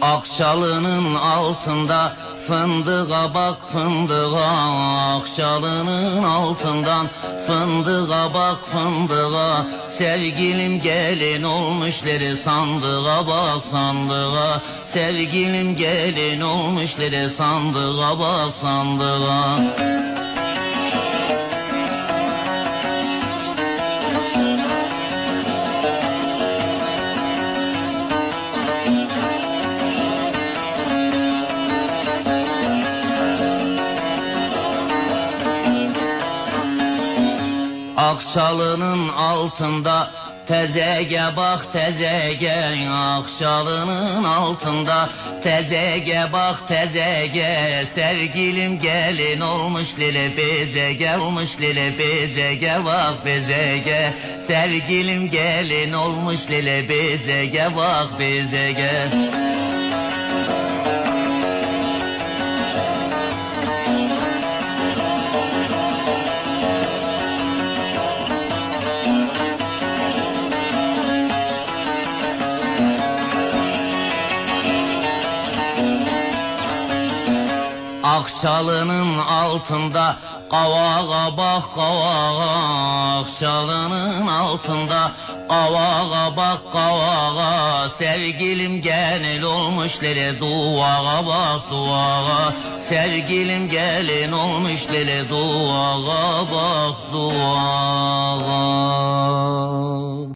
Akçalının altında fındığa bak fındığa. Akçalının altından fındığa bak fındığa. Sevgilim gelin olmuşları sandığa bak sandığa. Sevgilim gelin olmuşları sandığa bak sandığa Akçalının altında Tezege bak tezege Akçalının altında Tezege bak tezege. Sevgilim gelin olmuş lile bezege Olmuş lile bezege bak bezege Sevgilim gelin olmuş lile bezege Bak bezege Akçalının altında Kavağa bak kavağa. Akçalının altında Kavağa bak kavağa. Sevgilim genel olmuş lele Duvağa bak duvağa. Sevgilim gelin olmuş lele Duvağa bak duvağa